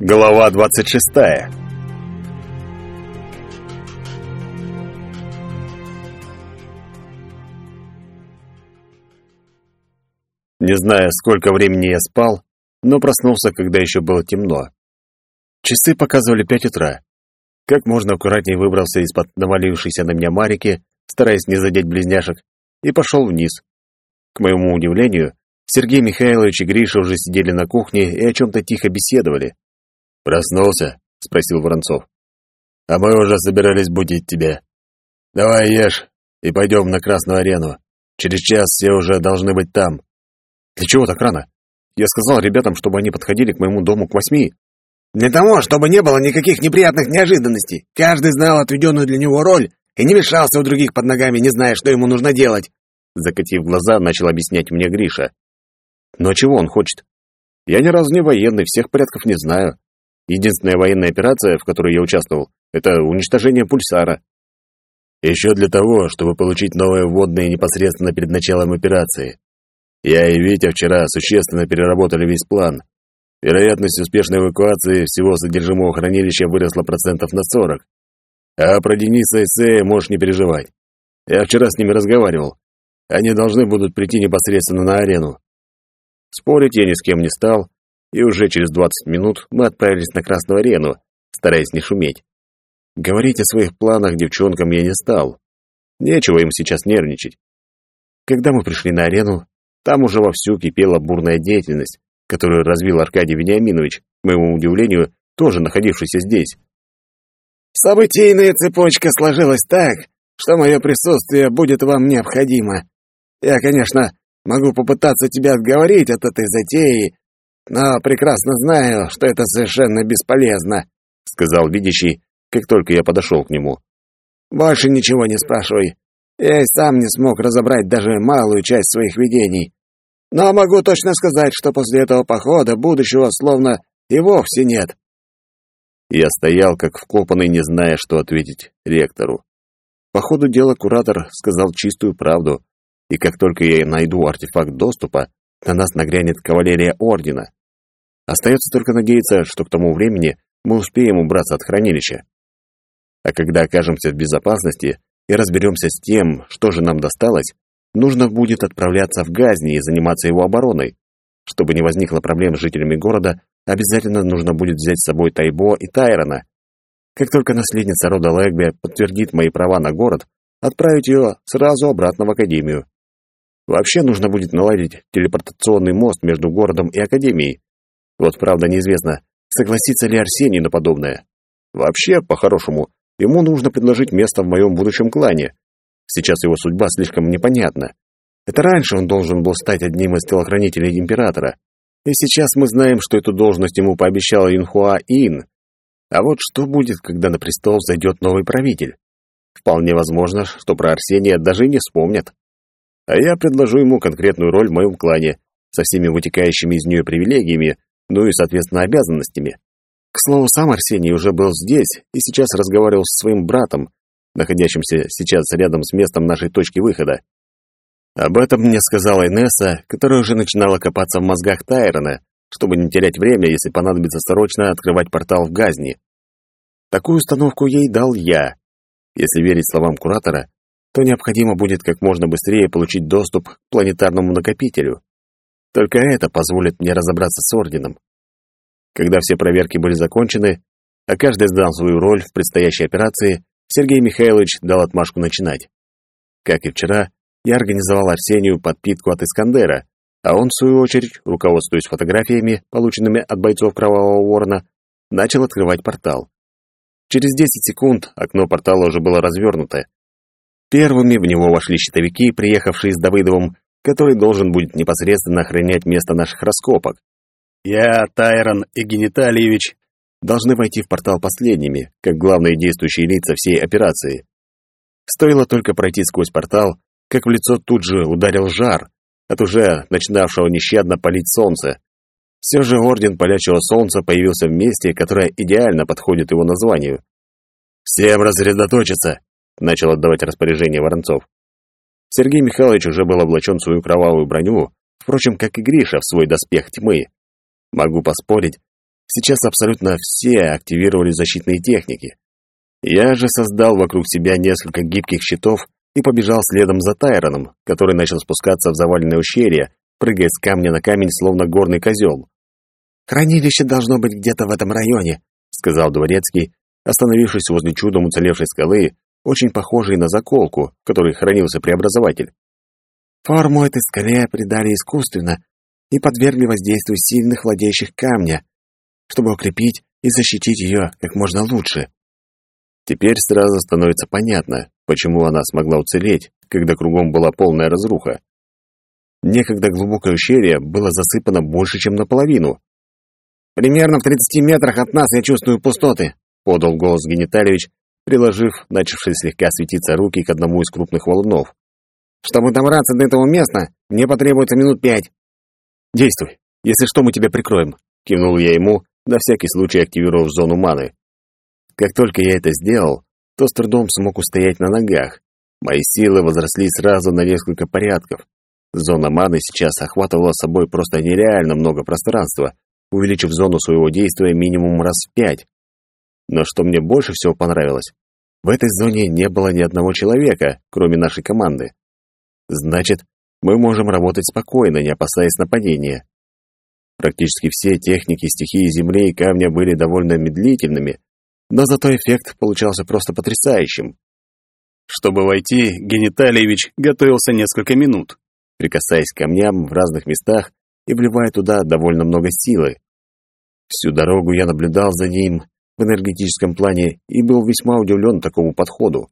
Глава 26. Не знаю, сколько времени я спал, но проснулся, когда еще было темно. Часы показывали пять утра. Как можно аккуратнее выбрался из-под навалившейся на меня Марики, стараясь не задеть близняшек, и пошел вниз. К моему удивлению, Сергей Михайлович и Гриша уже сидели на кухне и о чем-то тихо беседовали. «Проснулся?» — спросил Воронцов. «А мы уже собирались будить тебя. Давай ешь и пойдем на Красную арену. Через час все уже должны быть там». «Для чего так рано? Я сказал ребятам, чтобы они подходили к моему дому к восьми». «Для того, чтобы не было никаких неприятных неожиданностей. Каждый знал отведенную для него роль и не мешался у других под ногами, не зная, что ему нужно делать». Закатив глаза, начал объяснять мне Гриша. «Но чего он хочет? Я ни разу не военный, всех порядков не знаю. Единственная военная операция, в которой я участвовал, это уничтожение пульсара. Еще для того, чтобы получить новые вводные непосредственно перед началом операции. Я и Витя вчера существенно переработали весь план. Вероятность успешной эвакуации всего содержимого хранилища выросла процентов на 40. А про Дениса и Сея можешь не переживать. Я вчера с ними разговаривал. Они должны будут прийти непосредственно на арену. Спорить я ни с кем не стал, и уже через 20 минут мы отправились на Красную арену, стараясь не шуметь. Говорить о своих планах девчонкам я не стал. Нечего им сейчас нервничать. Когда мы пришли на арену, там уже вовсю кипела бурная деятельность, которую развил Аркадий Вениаминович, к моему удивлению, тоже находившийся здесь. «Событийная цепочка сложилась так, что мое присутствие будет вам необходимо. Я, конечно, могу попытаться тебя отговорить от этой затеи, но прекрасно знаю, что это совершенно бесполезно», — сказал видящий, как только я подошел к нему. «Больше ничего не спрашивай. Я и сам не смог разобрать даже малую часть своих видений. Но могу точно сказать, что после этого похода будущего словно и вовсе нет». Я стоял, как вкопанный, не зная, что ответить ректору. По ходу дела куратор сказал чистую правду, и как только я найду артефакт доступа, на нас нагрянет кавалерия Ордена. Остается только надеяться, что к тому времени мы успеем убраться от хранилища. А когда окажемся в безопасности и разберемся с тем, что же нам досталось, нужно будет отправляться в Газни и заниматься его обороной. Чтобы не возникло проблем с жителями города, обязательно нужно будет взять с собой Тайбо и Тайрона. Как только наследница рода Лэгби подтвердит мои права на город, отправить ее сразу обратно в Академию. Вообще нужно будет наладить телепортационный мост между городом и Академией, вот правда неизвестно, согласится ли Арсений на подобное. Вообще, по-хорошему, ему нужно предложить место в моем будущем клане. Сейчас его судьба слишком непонятна. Это раньше он должен был стать одним из телохранителей императора. И сейчас мы знаем, что эту должность ему пообещал Инхуа Ин. А вот что будет, когда на престол зайдет новый правитель? Вполне возможно, что про Арсения даже не вспомнят. А я предложу ему конкретную роль в моем клане, со всеми вытекающими из нее привилегиями, ну и, соответственно, обязанностями. К слову, сам Арсений уже был здесь и сейчас разговаривал со своим братом, находящимся сейчас рядом с местом нашей точки выхода. Об этом мне сказала Инесса, которая уже начинала копаться в мозгах Тайрона, чтобы не терять время, если понадобится срочно открывать портал в Газни. Такую установку ей дал я. Если верить словам куратора, то необходимо будет как можно быстрее получить доступ к планетарному накопителю. Только это позволит мне разобраться с орденом. Когда все проверки были закончены, а каждый сдал свою роль в предстоящей операции, Сергей Михайлович дал отмашку начинать. Как и вчера, я организовал Арсению подпитку от Искандера, а он, в свою очередь, руководствуясь фотографиями, полученными от бойцов Кровавого Ворона, начал открывать портал. Через 10 секунд окно портала уже было развернуто. Первыми в него вошли щитовики, приехавшие с Давыдовым, который должен будет непосредственно охранять место наших раскопок. Я, Тайрон и Генитальевич должны войти в портал последними, как главные действующие лица всей операции. Стоило только пройти сквозь портал, как в лицо тут же ударил жар от уже начинавшего нещадно палить солнце. Все же Орден Палящего Солнца появился в месте, которое идеально подходит его названию. «Всем рассредоточиться!» — начал отдавать распоряжение Воронцов. Сергей Михайлович уже был облачен в свою кровавую броню, впрочем, как и Гриша в свой доспех тьмы. Могу поспорить, Сейчас абсолютно все активировали защитные техники. Я же создал вокруг себя несколько гибких щитов и побежал следом за Тайроном, который начал спускаться в заваленное ущелье, прыгая с камня на камень, словно горный козел. «Хранилище должно быть где-то в этом районе», — сказал Дворецкий, остановившись возле чудом уцелевшей скалы, очень похожей на заколку, в которой хранился преобразователь. «Форму этой скале придали искусственно и подвергли воздействию сильных владеющих камня, чтобы укрепить и защитить ее как можно лучше». Теперь сразу становится понятно, почему она смогла уцелеть, когда кругом была полная разруха. Некогда глубокое ущелье было засыпано больше, чем наполовину. «Примерно в тридцати метрах от нас я чувствую пустоты», — подал голос Генитальевич, приложив начавшие слегка светиться руки к одному из крупных валунов. «Чтобы добраться до этого места, мне потребуется минут пять». «Действуй. Если что, мы тебя прикроем», — кивнул я ему, на всякий случай активировав зону маны. Как только я это сделал, то с трудом смог устоять на ногах. Мои силы возросли сразу на несколько порядков. Зона маны сейчас охватывала собой просто нереально много пространства, увеличив зону своего действия минимум раз в пять. Но что мне больше всего понравилось, в этой зоне не было ни одного человека, кроме нашей команды. Значит, мы можем работать спокойно, не опасаясь нападения. Практически все техники стихии земли и камня были довольно медлительными, но зато эффект получался просто потрясающим. Чтобы войти, Гениталиевич готовился несколько минут, прикасаясь к камням в разных местах и вливая туда довольно много силы. Всю дорогу я наблюдал за ним в энергетическом плане и был весьма удивлен такому подходу.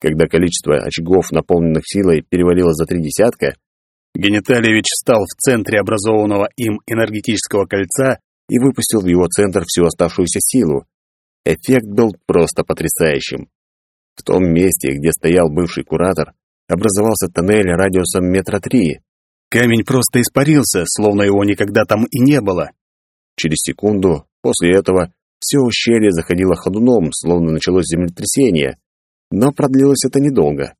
Когда количество очагов, наполненных силой, перевалило за три десятка, Гениталиевич встал в центре образованного им энергетического кольца и выпустил в его центр всю оставшуюся силу. Эффект был просто потрясающим. В том месте, где стоял бывший куратор, образовался тоннель радиусом метра три. Камень просто испарился, словно его никогда там и не было. Через секунду после этого все ущелье заходило ходуном, словно началось землетрясение. Но продлилось это недолго.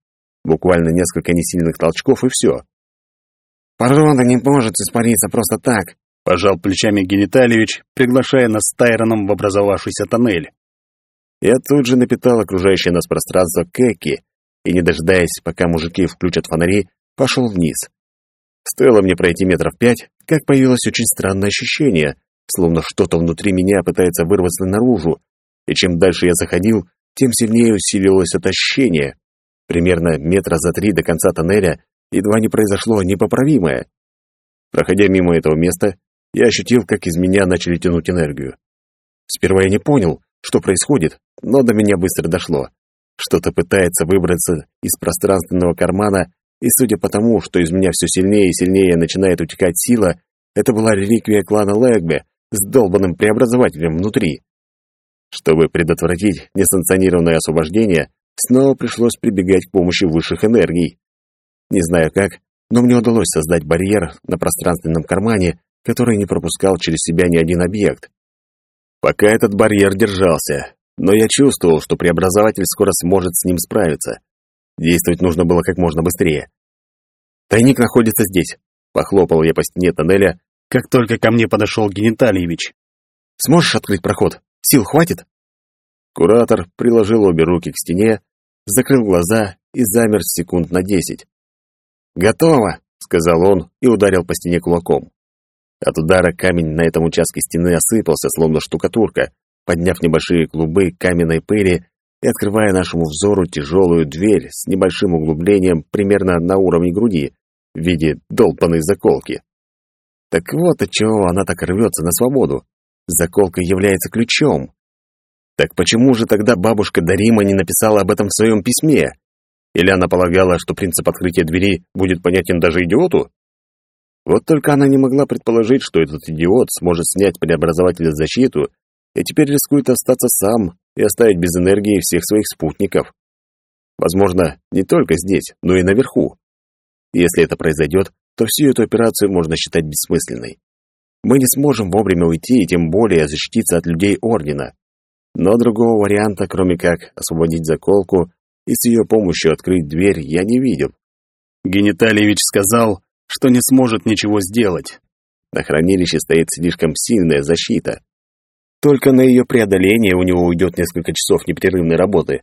Буквально несколько несильных толчков и все. «Порода не может испариться просто так», — пожал плечами Генитальевич, приглашая нас с Тайроном в образовавшийся тоннель. Я тут же напитал окружающее нас пространство Кэки и, не дожидаясь, пока мужики включат фонари, пошел вниз. Стоило мне пройти метров пять, как появилось очень странное ощущение, словно что-то внутри меня пытается вырваться наружу, и чем дальше я заходил, тем сильнее усилилось это ощущение. Примерно метра за три до конца тоннеля едва не произошло непоправимое. Проходя мимо этого места, я ощутил, как из меня начали тянуть энергию. Сперва я не понял, что происходит, но до меня быстро дошло. Что-то пытается выбраться из пространственного кармана, и судя по тому, что из меня все сильнее и сильнее начинает утекать сила, это была реликвия клана Лэгбе с долбанным преобразователем внутри. Чтобы предотвратить несанкционированное освобождение, снова пришлось прибегать к помощи высших энергий. Не знаю как, но мне удалось создать барьер на пространственном кармане, который не пропускал через себя ни один объект. Пока этот барьер держался, но я чувствовал, что преобразователь скоро сможет с ним справиться. Действовать нужно было как можно быстрее. «Тайник находится здесь», — похлопал я по стене тоннеля, как только ко мне подошел Генитальевич. «Сможешь открыть проход? Сил хватит?» Куратор приложил обе руки к стене, закрыл глаза и замер секунд на десять. «Готово!» — сказал он и ударил по стене кулаком. От удара камень на этом участке стены осыпался, словно штукатурка, подняв небольшие клубы каменной пыли и открывая нашему взору тяжелую дверь с небольшим углублением примерно на уровне груди в виде долбанной заколки. Так вот отчего она так рвется на свободу. Заколка является ключом. Так почему же тогда бабушка Дарима не написала об этом в своем письме? Или она полагала, что принцип открытия двери будет понятен даже идиоту? Вот только она не могла предположить, что этот идиот сможет снять преобразователь защиту и теперь рискует остаться сам и оставить без энергии всех своих спутников. Возможно, не только здесь, но и наверху. Если это произойдет, то всю эту операцию можно считать бессмысленной. Мы не сможем вовремя уйти и тем более защититься от людей Ордена. Но другого варианта, кроме как освободить заколку и с ее помощью открыть дверь, я не видел. Гениталиевич сказал, что не сможет ничего сделать. На хранилище стоит слишком сильная защита. Только на ее преодоление у него уйдет несколько часов непрерывной работы,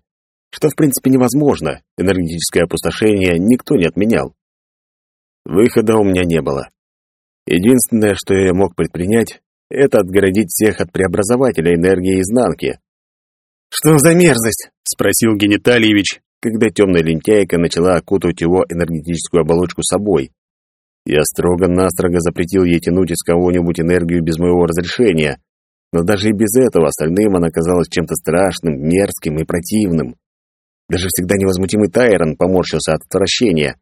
что в принципе невозможно, энергетическое опустошение никто не отменял. Выхода у меня не было. Единственное, что я мог предпринять, это отгородить всех от преобразователя энергии изнанки. «Что за мерзость?» — спросил Генитальевич, когда темная лентяйка начала окутывать его энергетическую оболочку собой. Я строго-настрого запретил ей тянуть из кого-нибудь энергию без моего разрешения, но даже и без этого остальным она казалась чем-то страшным, мерзким и противным. Даже всегда невозмутимый Тайрон поморщился от отвращения.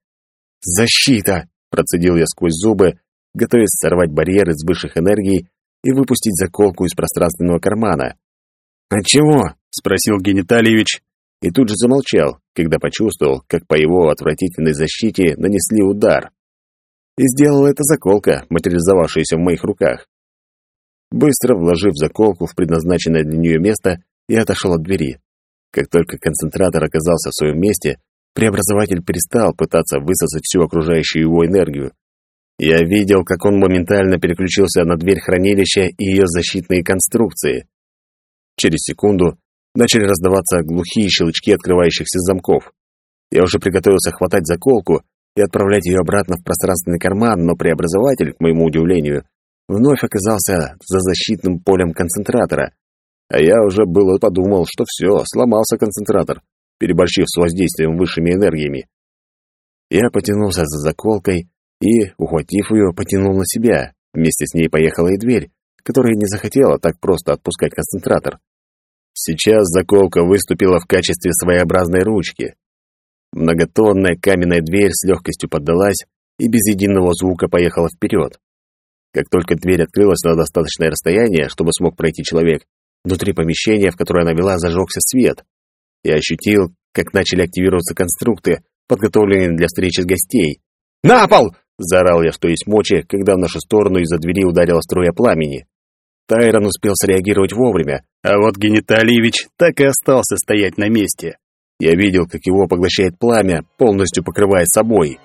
«Защита!» — процедил я сквозь зубы, готовясь сорвать барьер из высших энергий и выпустить заколку из пространственного кармана. «От чего?» — спросил Генитальевич, и тут же замолчал, когда почувствовал, как по его отвратительной защите нанесли удар. И сделала это заколка, материализовавшаяся в моих руках. Быстро вложив заколку в предназначенное для нее место, я отошел от двери. Как только концентратор оказался в своем месте, преобразователь перестал пытаться высосать всю окружающую его энергию. Я видел, как он моментально переключился на дверь хранилища и ее защитные конструкции. Через секунду начали раздаваться глухие щелчки открывающихся замков. Я уже приготовился хватать заколку и отправлять ее обратно в пространственный карман, но преобразователь, к моему удивлению, вновь оказался за защитным полем концентратора. А я уже было подумал, что все, сломался концентратор, переборщив с воздействием высшими энергиями. Я потянулся за заколкой и, ухватив ее, потянул на себя. Вместе с ней поехала и дверь, которая не захотела так просто отпускать концентратор. Сейчас заколка выступила в качестве своеобразной ручки. Многотонная каменная дверь с легкостью поддалась и без единого звука поехала вперед. Как только дверь открылась на достаточное расстояние, чтобы смог пройти человек, внутри помещения, в которое она вела, зажегся свет. Я ощутил, как начали активироваться конструкты, подготовленные для встречи с гостей. «На пол!» — заорал я, что есть мочи, когда в нашу сторону из-за двери ударила струя пламени. Тайрон успел среагировать вовремя, а вот Гениталиевич так и остался стоять на месте. Я видел, как его поглощает пламя, полностью покрывая собой.